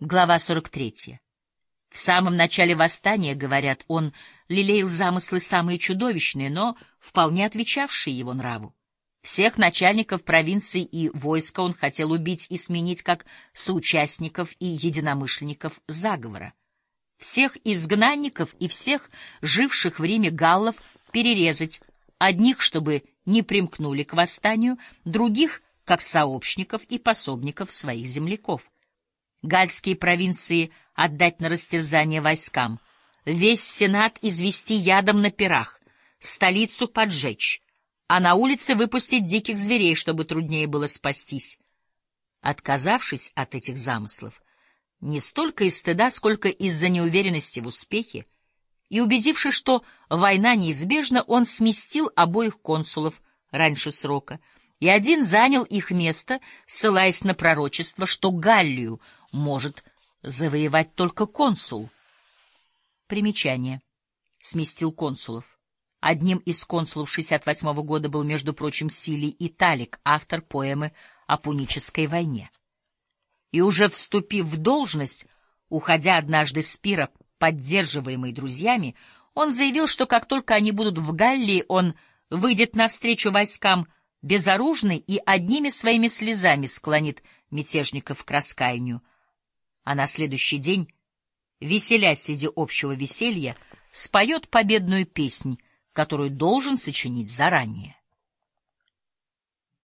Глава 43. В самом начале восстания, говорят, он лелеял замыслы самые чудовищные, но вполне отвечавшие его нраву. Всех начальников провинций и войска он хотел убить и сменить как соучастников и единомышленников заговора. Всех изгнанников и всех живших в Риме галлов перерезать, одних, чтобы не примкнули к восстанию, других — как сообщников и пособников своих земляков. Гальские провинции отдать на растерзание войскам, весь сенат извести ядом на пирах, столицу поджечь, а на улице выпустить диких зверей, чтобы труднее было спастись. Отказавшись от этих замыслов, не столько из стыда, сколько из-за неуверенности в успехе, и убедившись, что война неизбежна, он сместил обоих консулов раньше срока, и один занял их место, ссылаясь на пророчество, что Галлию может завоевать только консул. Примечание. Сместил консулов. Одним из консулов 68 -го года был, между прочим, Силий Италик, автор поэмы о Пунической войне. И уже вступив в должность, уходя однажды с пира, поддерживаемый друзьями, он заявил, что как только они будут в Галлии, он выйдет навстречу войскам безоружный и одними своими слезами склонит мятежников к раскаянию. А на следующий день, веселясь среди общего веселья, споет победную песнь, которую должен сочинить заранее.